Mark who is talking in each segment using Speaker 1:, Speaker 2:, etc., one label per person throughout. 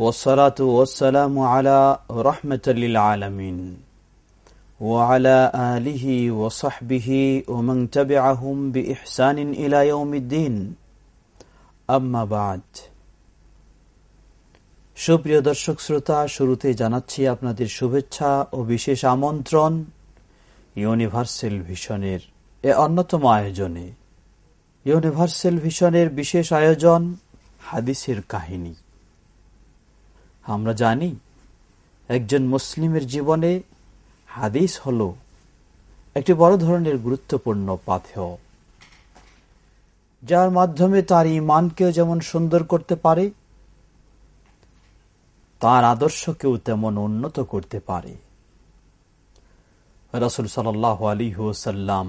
Speaker 1: والصلاة والسلام على رحمة للعالمين وعلى آله وصحبه ومن تبعهم بإحسان إلى يوم الدين أما بعد সুপ্রিয় দর্শক শ্রোতা শুরুতে জানাচ্ছি আপনাদের শুভেচ্ছা ও বিশেষ আমন্ত্রণ ইউনিভার্সাল ভিশনের এ অন্যতম আয়োজনে ইউনিভার্সাল ভিশনের বিশেষ আয়োজন হাদিসের কাহিনী আমরা জানি, একজন মুসলিমের জীবনে হাদিস হল একটি বড় ধরনের গুরুত্বপূর্ণ পাথেয়, যার মাধ্যমে তার ইমানকেও যেমন সুন্দর করতে পারে, তার আদর্শকেও তেমন উন্নত করতে পারে। রসুল সাল আলী হুসাল্লাম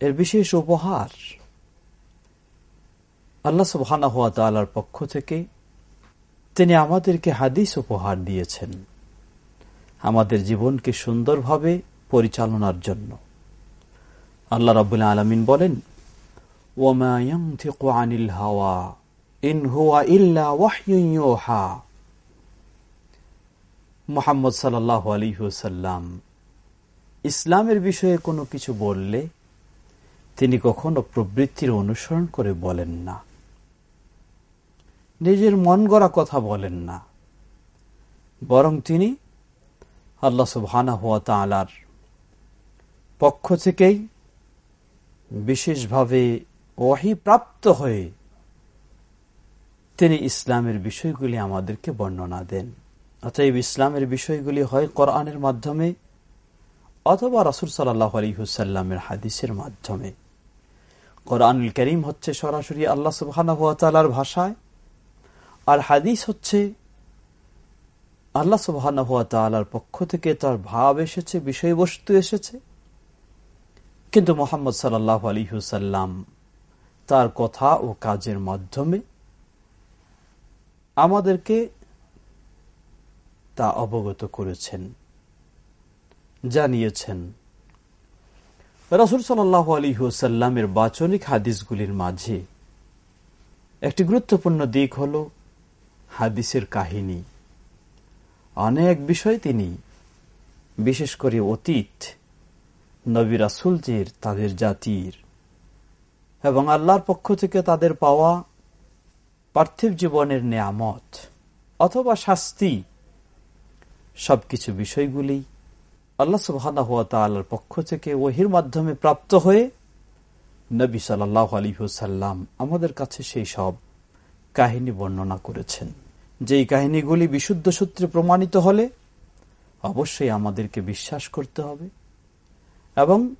Speaker 1: এর বিশেষ উপহার আল্লাহ সুবহানা হুয়া পক্ষ থেকে তিনি আমাদেরকে হাদিস উপহার দিয়েছেন। আমাদের জীবনকে সুন্দরভাবে পরিচালনার জন্য। আল্লাহ রবুল্লা আলমিন বলেন মোহাম্মদ সাল্লাহ আলী হুসাল্লাম ইসলামের বিষয়ে কোনো কিছু বললে তিনি কখনো প্রবৃত্তির অনুসরণ করে বলেন না। নিজের মন গড়া কথা বলেন না। বরং তিনি আল্লাহ সুবহানা হুয়া তালার পক্ষ থেকেই বিশেষভাবে প্রাপ্ত হয়ে তিনি ইসলামের বিষয়গুলি আমাদেরকে বর্ণনা দেন। অতএব ইসলামের বিষয়গুলি হয় কোরআনের মাধ্যমে অথবা রাসুল সাল্লাহ আলী হুসাল্লামের হাদিসের মাধ্যমে। কোরআনুল করিম হচ্ছে সরাসরি আল্লাহ সুবাহার ভাষায় আর হাদিস হচ্ছে, আল্লাহ সুবাহার পক্ষ থেকে তার ভাব এসেছে, বিষয়বস্তু এসেছে। কিন্তু মোহাম্মদ সাল্লাহ আলী হুসাল্লাম তার কথা ও কাজের মাধ্যমে আমাদেরকে তা অবগত করেছেন, জানিয়েছেন। রসুল সাল্লাহ আলী হুসাল্লামের বাচনিক হাদিসগুলির মাঝে একটি গুরুত্বপূর্ণ দিক হল হাদিসের কাহিনী। অনেক বিষয় তিনি, বিশেষ করে অতীত, নবী রাসুলদের তাদের জাতির এবং আল্লাহর পক্ষ থেকে তাদের পাওয়া পার্থিব জীবনের নেয়ামত অথবা শাস্তি সবকিছু বিষয়গুলি আল্লাহ সুবাহ পক্ষ থেকে ওহির মাধ্যমে প্রাপ্ত হয়ে নবী সাল্লাহ আলী হুসাল্লাম আমাদের কাছে সেই সব কাহিনী বর্ণনা করেছেন। যেই কাহিনীগুলি বিশুদ্ধ সূত্রে প্রমাণিত হলে অবশ্যই আমাদেরকে বিশ্বাস করতে হবে এবং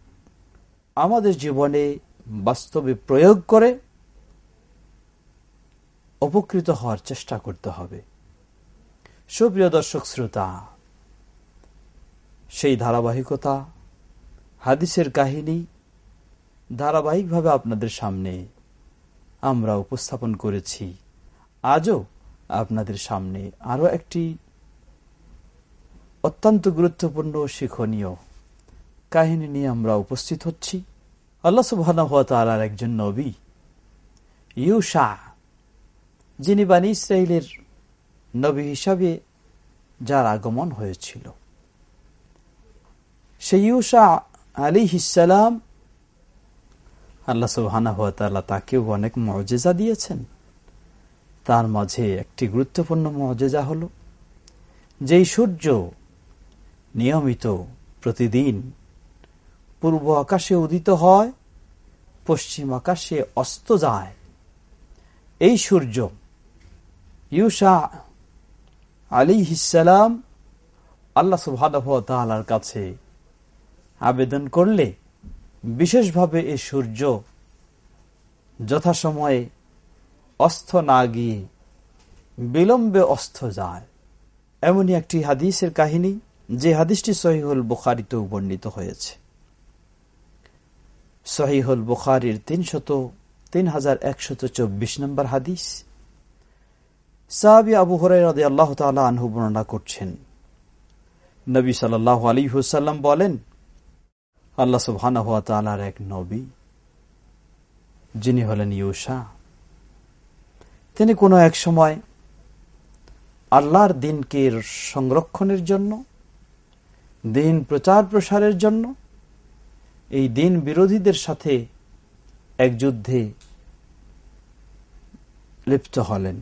Speaker 1: আমাদের জীবনে বাস্তবে প্রয়োগ করে উপকৃত হওয়ার চেষ্টা করতে হবে। সুপ্রিয় দর্শক শ্রোতা, সেই ধারাবাহিকতা, হাদিসের কাহিনী ধারাবাহিকভাবে আপনাদের সামনে আমরা উপস্থাপন করেছি। আজও আপনাদের সামনে আরও একটি অত্যন্ত গুরুত্বপূর্ণ শিক্ষণীয় কাহিনী নিয়ে আমরা উপস্থিত হচ্ছি। আল্লাহ সুবাহ একজন নবী ইউশা যিনি বানী ইসরায়েলের নবী হিসাবে যার আগমন হয়েছিল। সেই ইউসা আলী হিসালাম আল্লাহ সুবাহানা হাত তাকেও অনেক মজেজা দিয়েছেন। তার মাঝে একটি গুরুত্বপূর্ণ মজেজা হল, যেই সূর্য নিয়মিত প্রতিদিন পূর্ব আকাশে উদিত হয়, পশ্চিম আকাশে অস্ত যায়। এই সূর্য ইউসা আলী হিসালাম আল্লাহ সুবাহর কাছে আবেদন করলে বিশেষভাবে এই সূর্য যথাসময়ে অস্ত না গিয়ে বিলম্বে অস্ত যায়। এমনই একটি হাদিসের কাহিনী, যে হাদিসটি সহিহুল বুখারিতেও বর্ণিত হয়েছে। সহিহুল বুখারির তিনশত তিন হাজার একশত চব্বিশ নম্বর হাদিস। সাহাবি আবু হরাই আল্লাহ তালা আনহু বর্ণনা করছেন, নবী সাল্লাহ আলী হুসাল্লাম বলেন আল্লাহ সুবহানাহ তালার এক নবী, যিনি হলেন ইউসা। তিনি কোনো এক সময় আল্লাহর দিনকে সংরক্ষণের জন্য, দিন প্রচার প্রসারের জন্য, এই দিন বিরোধীদের সাথে এক যুদ্ধে লিপ্ত হলেন।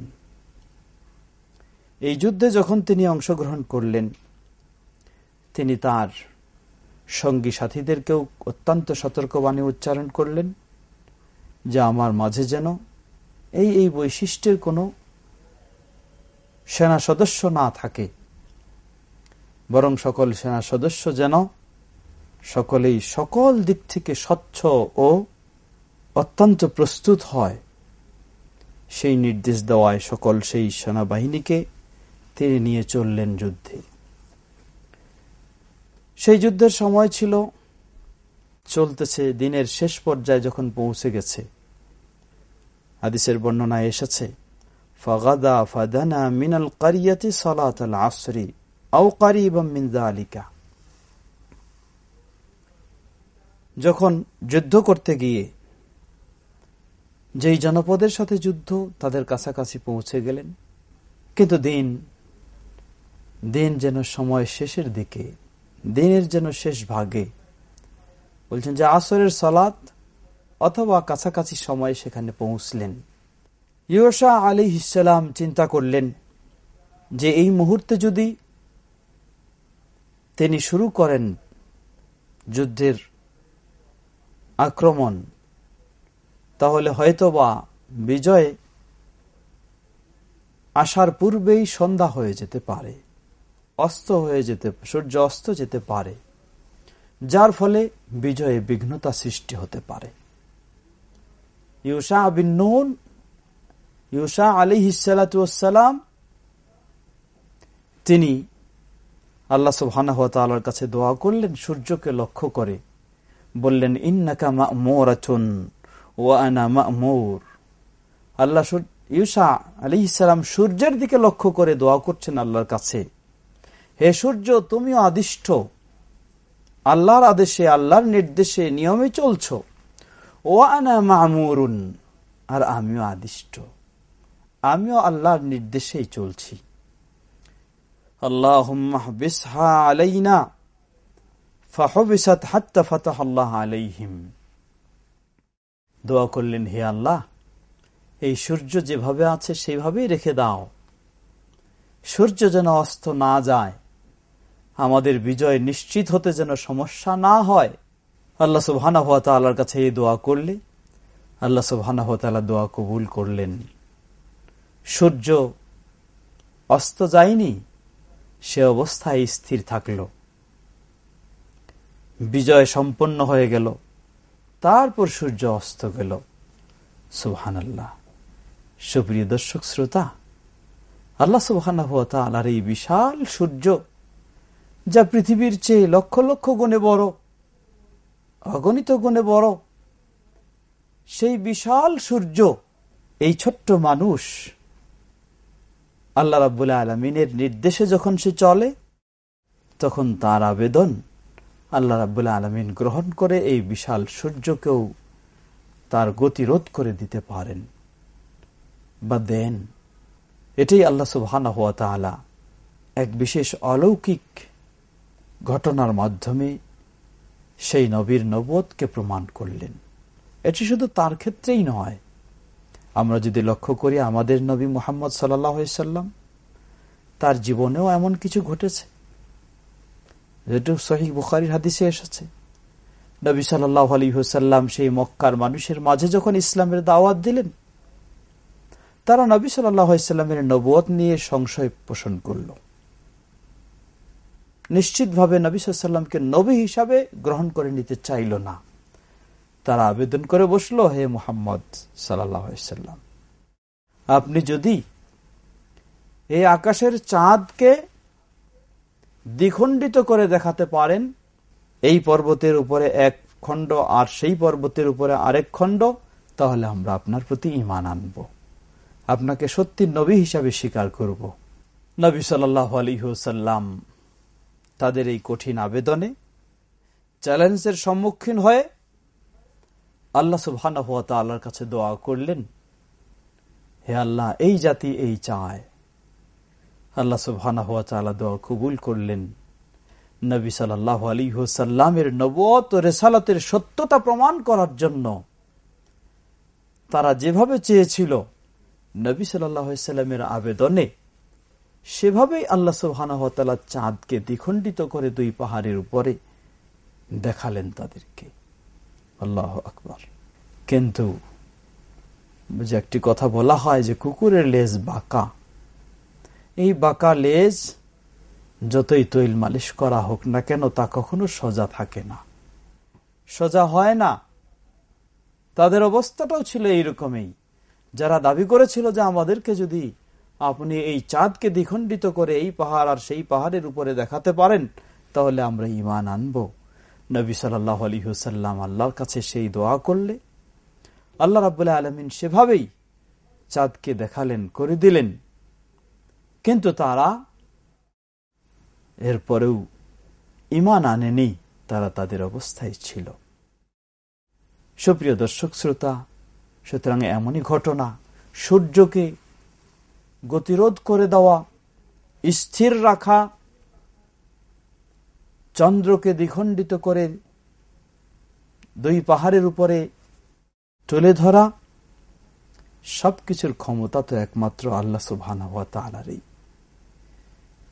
Speaker 1: এই যুদ্ধে যখন তিনি অংশগ্রহণ করলেন, তিনি তার সঙ্গী সাথীদেরকেও অত্যন্ত সতর্কবাণী উচ্চারণ করলেন, যে আমার মাঝে যেন এই এই বৈশিষ্ট্যের কোনো সেনা সদস্য না থাকে। বরং সকল সেনা সদস্য যেন সকলেই সকল দিক থেকে স্বচ্ছ ও অত্যন্ত প্রস্তুত হয়। সেই নির্দেশ দেওয়ায় সকল সেই সেনাবাহিনীকে তিনি নিয়ে চললেন যুদ্ধে। সেই যুদ্ধের সময় ছিল, চলতেছে দিনের শেষ পর্যায়ে যখন পৌঁছে গেছে। হাদিসের বর্ণনায় এসেছে, ফগাদা ফাদানা মিনাল কারিয়াতি সালাত আল আসরি, আও কারিবাম মিন আলিকা যখন যুদ্ধ করতে গিয়ে, যেই জনপদের সাথে যুদ্ধ, তাদের কাছাকাছি পৌঁছে গেলেন। কিন্তু দিন দিন যেন সময় শেষের দিকে দিনের যেন শেষ ভাগে। বলছেন যে আসরের সালাত অথবা কাছাকাছি সময় সেখানে পৌঁছলেন। ইয়সা আলী ইসালাম চিন্তা করলেন যে এই মুহূর্তে যদি তিনি শুরু করেন যুদ্ধের আক্রমণ, তাহলে হয়তোবা বিজয় আসার পূর্বেই সন্ধ্যা হয়ে যেতে পারে। অস্ত হয়ে যেতে, সূর্য অস্ত যেতে পারে, যার ফলে বিজয়ে বিঘ্নতা সৃষ্টি হতে পারে। ইউসা বিন নুন, ইউসা আলী হিসালাতাম তিনি আল্লাহ সুবাহর কাছে দোয়া করলেন, সূর্যকে লক্ষ্য করে বললেন, ইন্নাকা মোরাচুন ও আনা মৌর আল্লাহ ইউসা আলী ইসালাম সূর্যের দিকে লক্ষ্য করে দোয়া করছেন আল্লাহর কাছে। হে সূর্য, তুমিও আদিষ্ট। আল্লাহর আদেশে, আল্লাহর নির্দেশে নিয়মে চলছ। ও আনা মামুরুন, আর আমিও আদিষ্ট। আমিও আল্লাহর নির্দেশেই চলছি। আল্লাহ আলাইনা, ফাহবিসাত হাত্তা ফাতাহ আল্লাহ আলাইহিম। দোয়া করলেন, হে আল্লাহ, এই সূর্য যেভাবে আছে সেইভাবেই রেখে দাও। সূর্য যেন অস্ত না যায় আমাদের বিজয় নিশ্চিত হতে যেন সমস্যা না হয়। আল্লাহ সুবহানা হাত তাল্লার কাছে এই দোয়া করলে, আল্লাহ সুবহানা হাত দোয়া কবুল করলেন। সূর্য অস্ত যায়নি, সে অবস্থায় স্থির থাকল। বিজয় সম্পন্ন হয়ে গেল, তারপর সূর্য অস্ত গেল। সুবহান আল্লাহ সুপ্রিয় দর্শক, শ্রোতা, আল্লাহ সুবহান আল্লাহর এই বিশাল সূর্য যা পৃথিবীর চেয়ে লক্ষ লক্ষ গুণে বড়, অগণিত গুণে বড়। সেই বিশাল সূর্য, এই ছোট্ট মানুষ, আল্লাহ রাবুল আলমিনের নির্দেশে যখন সে চলে, তখন তার আবেদন আল্লাহ রাবুল্লাহ আলমিন গ্রহণ করে এই বিশাল সূর্যকেও তার গতিরোধ করে দিতে পারেন। বা দেন। এটাই আল্লাহ তালা এক বিশেষ অলৌকিক ঘটনার মাধ্যমে সেই নবীর নবদকে প্রমাণ করলেন। এটি শুধু তার ক্ষেত্রেই নয়। আমরা যদি লক্ষ্য করি, আমাদের নবী মোহাম্মদ সাল্লাম তার জীবনেও এমন কিছু ঘটেছে। যেটু শহীদ বুখারির হাদিসে এসেছে, নবী সাল্লাহ আলী হুসাল্লাম সেই মক্কার মানুষের মাঝে যখন ইসলামের দাওয়াত দিলেন, তারা নবী সাল্লামের নবত নিয়ে সংশয় পোষণ করল। নিশ্চিতভাবে নবী সাল্লামকে নবী হিসাবে গ্রহণ করে নিতে চাইল না। তারা আবেদন করে বসল, হে মোহাম্মদ সাল্লাম আপনি যদি এই আকাশের চাঁদকে দ্বিখণ্ডিত করে দেখাতে পারেন, এই পর্বতের উপরে এক খণ্ড আর সেই পর্বতের উপরে আরেক খণ্ড, তাহলে আমরা আপনার প্রতি ইমান আনব। আপনাকে সত্যি নবী হিসাবে স্বীকার করব। নবী সাল্লাহ আলিহসাল্লাম তাদের এই কঠিন আবেদনে চ্যালেঞ্জের সম্মুখীন হয়ে আল্লাহ সুবহানা হুয়া আল্লাহর কাছে দোয়া করলেন, হে আল্লাহ, এই জাতি এই চায়। আল্লাহ সুবহানা হুয়া তালা দোয়া কবুল করলেন। নবী সাল্লাহ আলী হুসাল্লামের নবত রেসালতের সত্যতা প্রমাণ করার জন্য তারা যেভাবে চেয়েছিল, নবী সাল্লাহ সাল্লামের আবেদনে সেভাবেই আল্লাহ সুবাহানহতালা চাঁদকে দ্বিখণ্ডিত করে দুই পাহাড়ের উপরে দেখালেন তাদেরকে। আল্লাহ আকবর। কিন্তু যে একটি কথা বলা হয় যে কুকুরের লেজ বাঁকা। এই বাঁকা লেজ যতই তৈল মালিশ করা হোক না কেন তা কখনো সোজা থাকে না। সোজা হয় না। তাদের অবস্থাটাও ছিল এইরকমই। যারা দাবি করেছিল যে আমাদেরকে যদি আপনি এই চাঁদকে দ্বিখণ্ডিত করে এই পাহাড় আর সেই পাহাড়ের উপরে দেখাতে পারেন, তাহলে আমরা ইমান আনব। নবী সাল্লাহ আলী হুসাল্লাম আল্লাহর কাছে সেই দোয়া করলে, আল্লাহ রাবুল্লাহ আলমিন সেভাবেই চাঁদকে দেখালেন, করে দিলেন। কিন্তু তারা এরপরেও ইমান আনেনি, তারা তাদের অবস্থায় ছিল। সুপ্রিয় দর্শক শ্রোতা, সুতরাং এমনই ঘটনা, সূর্যকে গতিরোধ করে দেওয়া, স্থির রাখা, চন্দ্রকে দ্বিখণ্ডিত করে দুই পাহাড়ের উপরে তুলে ধরা, সবকিছুর ক্ষমতা তো একমাত্র আল্লাহ সুবহান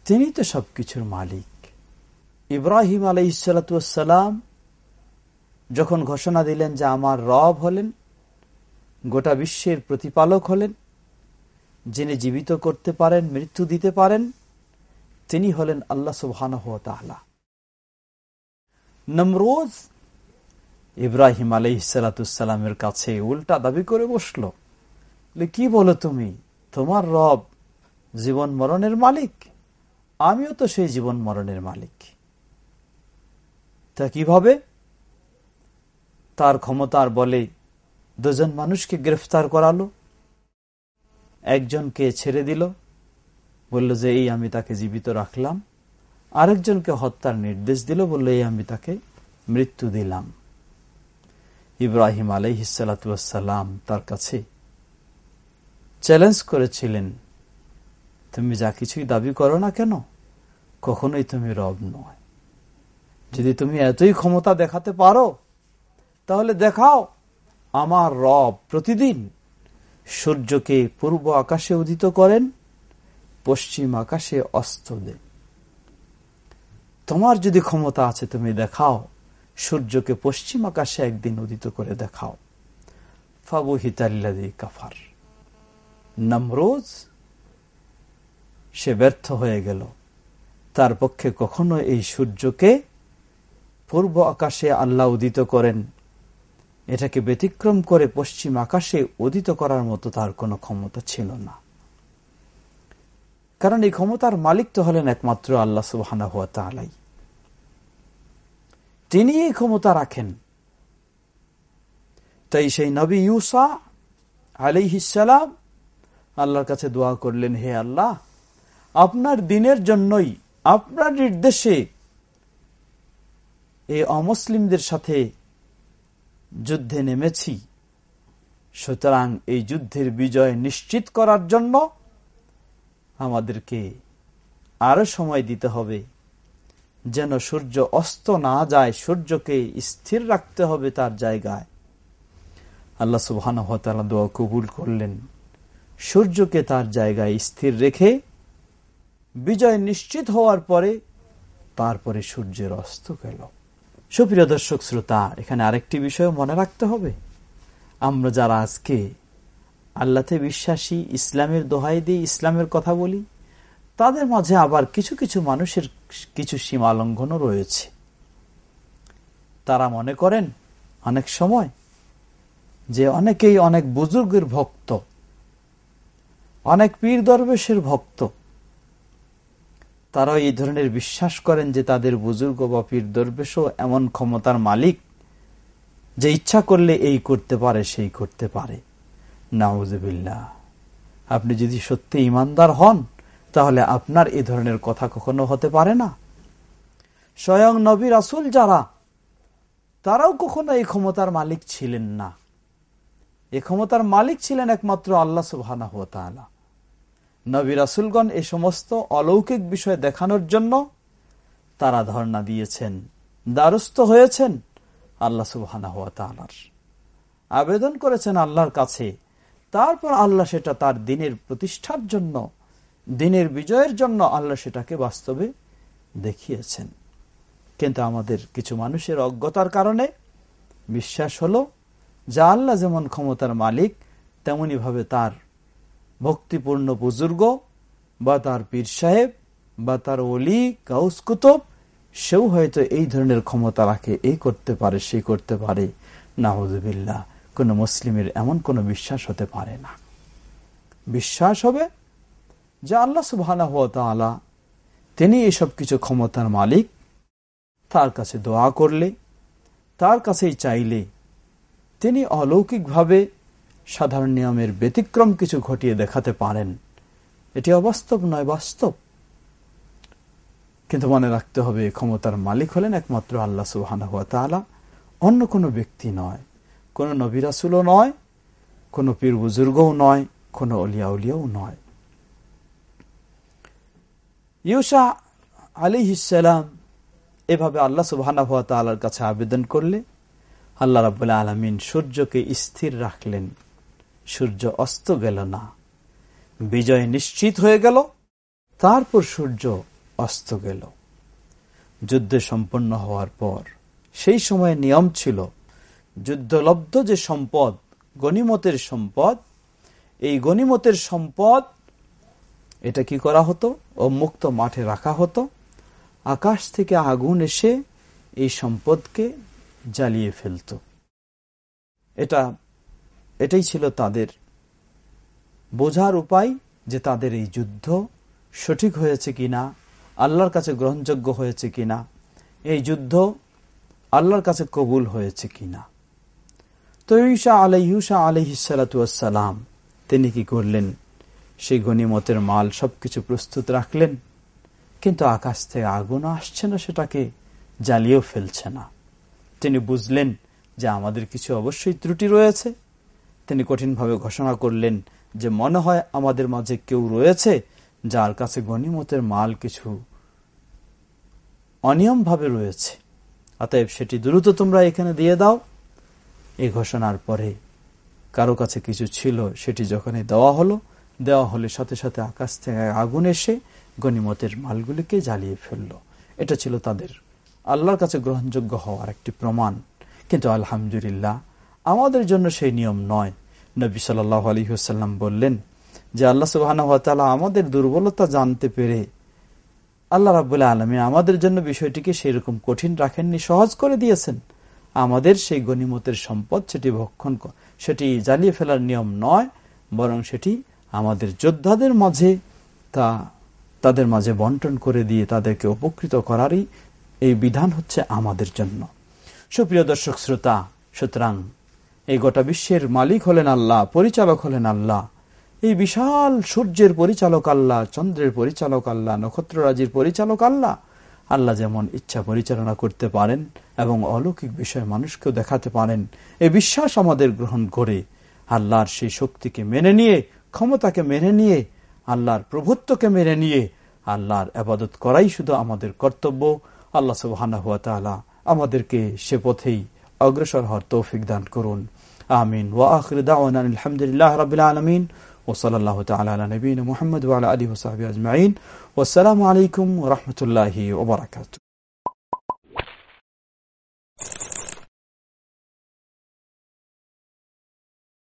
Speaker 1: তিনি তো সবকিছুর মালিক। ইব্রাহিম আলাইসালাম যখন ঘোষণা দিলেন যে আমার রব হলেন, গোটা বিশ্বের প্রতিপালক হলেন যিনি জীবিত করতে পারেন, মৃত্যু দিতে পারেন, তিনি হলেন আল্লাহ সুবহান নমরোজ ইব্রাহিম আলহিসালামের কাছে উল্টা দাবি করে বসল। কি বলো তুমি? তোমার রব জীবন মরণের মালিক। আমিও তো সেই জীবন মরণের মালিক। তা কীভাবে? তার ক্ষমতার বলে দুজন মানুষকে গ্রেফতার করালো। একজনকে ছেড়ে দিল। বলল যে, এই আমি তাকে জীবিত রাখলাম। আরেকজনকে হত্যার নির্দেশ দিল। বলল, এই আমি তাকে মৃত্যু দিলাম। ইব্রাহিম আলহিসাল্লাম তার কাছে চ্যালেঞ্জ করেছিলেন, তুমি যা কিছুই দাবি করো না কেন? কখনোই তুমি রব নয়। যদি তুমি এতই ক্ষমতা দেখাতে পারো, তাহলে দেখাও, আমার রব প্রতিদিন সূর্যকে পূর্ব আকাশে উদিত করেন, পশ্চিম আকাশে অস্ত দেন। তোমার যদি ক্ষমতা আছে, তুমি দেখাও। সূর্যকে পশ্চিম আকাশে একদিন উদিত করে দেখাও। ফাবু হিতাল্লাদি কাফার। নমরোজ, সে ব্যর্থ হয়ে গেল। তার পক্ষে কখনো এই সূর্যকে পূর্ব আকাশে আল্লাহ উদিত করেন। এটাকে ব্যতিক্রম করে পশ্চিম আকাশে উদিত করার মতো তার কোনো ক্ষমতা ছিল না। কারণ এই ক্ষমতার মালিক তো হলেন একমাত্র আল্লাহ তালাই তিনি এই ক্ষমতা রাখেন। তাই সেই নবী ইউসা আলিহিসাম আল্লাহর কাছে দোয়া করলেন, হে আল্লাহ, আপনার দিনের জন্যই, আপনার নির্দেশে এই অমুসলিমদের সাথে যুদ্ধে নেমেছি। সুতরাং এই যুদ্ধের বিজয় নিশ্চিত করার জন্য আমাদেরকে আরও সময় দিতে হবে। যেন সূর্য অস্ত না যায়, সূর্যকে স্থির রাখতে হবে তার জায়গায়। আল্লাহ সুবহান দোয়া কবুল করলেন। সূর্যকে তার জায়গায় স্থির রেখে বিজয় নিশ্চিত হওয়ার পরে তারপরে সূর্যের অস্ত গেল। সুপ্রিয় দর্শক শ্রোতা, এখানে আরেকটি বিষয় মনে রাখতে হবে। আমরা যারা আজকে আল্লাতে বিশ্বাসী, ইসলামের দোহাই দিয়ে ইসলামের কথা বলি, তাদের মাঝে আবার কিছু কিছু মানুষের কিছু সীমা লঙ্ঘনও রয়েছে। তারা মনে করেন অনেক সময় যে অনেকেই অনেক বুজুর্গের ভক্ত, অনেক পীর দরবেশের ভক্ত তারা এই ধরনের বিশ্বাস করেন যে তাদের বুজুর্গ বা পীর দরবেশও এমন ক্ষমতার মালিক যে ইচ্ছা করলে এই করতে পারে, সেই করতে পারে। নাউজবিল্লা আপনি যদি সত্যি ইমানদার হন, তাহলে আপনার এই ধরনের কথা কখনো হতে পারে না। স্বয়ং নবী রাসুল যারা, তারাও কখনো এই ক্ষমতার মালিক ছিলেন না। এই ক্ষমতার মালিক ছিলেন একমাত্র আল্লাহ সুবাহ নবী রাসুলগণ এ সমস্ত অলৌকিক বিষয় দেখানোর জন্য তারা ধর্ণা দিয়েছেন, দ্বারস্থ হয়েছেন আল্লাহ সুবাহ আবেদন করেছেন আল্লাহর কাছে, তারপর আল্লাহ সেটা তার দিনের প্রতিষ্ঠার জন্য, দিনের বিজয়ের জন্য আল্লাহ সেটাকে বাস্তবে দেখিয়েছেন। কিন্তু আমাদের কিছু মানুষের অজ্ঞতার কারণে বিশ্বাস হলো যা আল্লাহ যেমন ক্ষমতার মালিক তেমনি ভাবে তার ভক্তিপূর্ণ বুজুর্গ, বা তার পীর সাহেব, বা তার অলি কাউস কুতুব, সেও হয়তো এই ধরনের ক্ষমতা রাখে, এই করতে পারে, সেই করতে পারে। নাহদুবিল্লা কোন মুসলিমের এমন কোনো বিশ্বাস হতে পারে না। বিশ্বাস হবে যে আল্লাহ সুবাহ তিনি এসব কিছু ক্ষমতার মালিক, তার কাছে দোয়া করলে, তার কাছেই চাইলে তিনি অলৌকিকভাবে সাধারণ নিয়মের ব্যতিক্রম কিছু ঘটিয়ে দেখাতে পারেন। এটি অবাস্তব নয়, বাস্তব। কিন্তু মনে রাখতে হবে ক্ষমতার মালিক হলেন একমাত্র আল্লাহ সুবাহ অন্য কোনো ব্যক্তি নয়। কোনো নবিরাসুলও নয়, কোনো পীর বুজুর্গও নয়, কোনো অলিয়া উলিয়াও নয়। ইউসা আলী ইসালাম এভাবে আল্লাহ তালার কাছে আবেদন করলে আল্লাহ রাবুল্লাহ আলমিন সূর্যকে স্থির রাখলেন। সূর্য অস্ত গেল না। বিজয় নিশ্চিত হয়ে গেল, তারপর সূর্য অস্ত গেল। যুদ্ধ সম্পন্ন হওয়ার পর, সেই সময় নিয়ম ছিল যুদ্ধলব্ধ যে সম্পদ, গণিমতের সম্পদ, এই গণিমতের সম্পদ এটা কি করা হতো? ও মুক্ত মাঠে রাখা হতো। আকাশ থেকে আগুন এসে এই সম্পদকে জ্বালিয়ে ফেলত। এটা এটাই ছিল তাদের। বোঝার উপায় যে তাদের এই যুদ্ধ সঠিক হয়েছে কিনা, আল্লাহর কাছে গ্রহণযোগ্য হয়েছে কিনা, এই যুদ্ধ আল্লাহর কাছে কবুল হয়েছে কিনা। তো ইউসা আলাইহুসা তিনি কি করলেন? সেই গণিমতের মাল সবকিছু প্রস্তুত রাখলেন, কিন্তু আকাশ থেকে আগুন আসছে না, সেটাকে জ্বালিয়েও ফেলছে না। তিনি বুঝলেন যে আমাদের কিছু অবশ্যই ত্রুটি রয়েছে। তিনি কঠিনভাবে ঘোষণা করলেন যে মনে হয় আমাদের মাঝে কেউ রয়েছে যার কাছে গণিমতের মাল কিছু অনিয়মভাবে রয়েছে। অতএব সেটি দ্রুত তোমরা এখানে দিয়ে দাও। এই ঘোষণার পরে কারও কাছে কিছু ছিল, সেটি যখনই দেওয়া হলো, দেওয়া হলে সাথে সাথে আকাশ থেকে আগুন এসে গণিমতের মালগুলিকে জ্বালিয়ে ফেলল। এটা ছিল তাদের আল্লাহর কাছে গ্রহণযোগ্য হওয়ার একটি প্রমাণ। কিন্তু আলহামদুলিল্লাহ আমাদের জন্য সেই নিয়ম নয়। নবী সাল্লাহ আলী হুসাল্লাম বললেন যে আল্লাহ সুবাহ আমাদের দুর্বলতা জানতে পেরে আল্লাহ রাবুল্লাহ আলমী আমাদের জন্য বিষয়টিকে সেরকম কঠিন রাখেননি, সহজ করে দিয়েছেন। আমাদের সেই গণিমতের সম্পদ সেটি ভক্ষণ সেটি জ্বালিয়ে ফেলার নিয়ম নয়, বরং সেটি আমাদের যোদ্ধাদের মাঝে তা তাদের মাঝে বন্টন করে দিয়ে তাদেরকে উপকৃত করারই এই বিধান হচ্ছে আমাদের জন্য। সুপ্রিয় দর্শক, শ্রোতা, সুতরাং এই গোটা বিশ্বের মালিক হলেন আল্লাহ, পরিচালক হলেন আল্লাহ। এই বিশাল সূর্যের পরিচালক আল্লাহ, চন্দ্রের পরিচালক আল্লাহ, নক্ষত্ররাজির পরিচালক আল্লাহ। আল্লাহ যেমন ইচ্ছা পরিচালনা করতে পারেন এবং অলৌকিক বিষয় মানুষকেও দেখাতে পারেন এই বিশ্বাস আমাদের গ্রহণ করে। আল্লাহর সেই শক্তিকে মেনে নিয়ে, ক্ষমতাকে মেনে নিয়ে, আল্লাহর প্রভুত্বকে মেনে নিয়ে, আল্লাহর আবাদত করাই শুধু আমাদের কর্তব্য। আল্লাহ তালা আমাদেরকে সে পথেই অগ্রসর হওয়ার তৌফিক দান করুন। آمين. وآخر دعوانا الحمد لله رب العالمين وصلى الله تعالى على نبينا محمد وعلى آله وصحبه أجمعين. والسلام عليكم ورحمة الله وبركاته.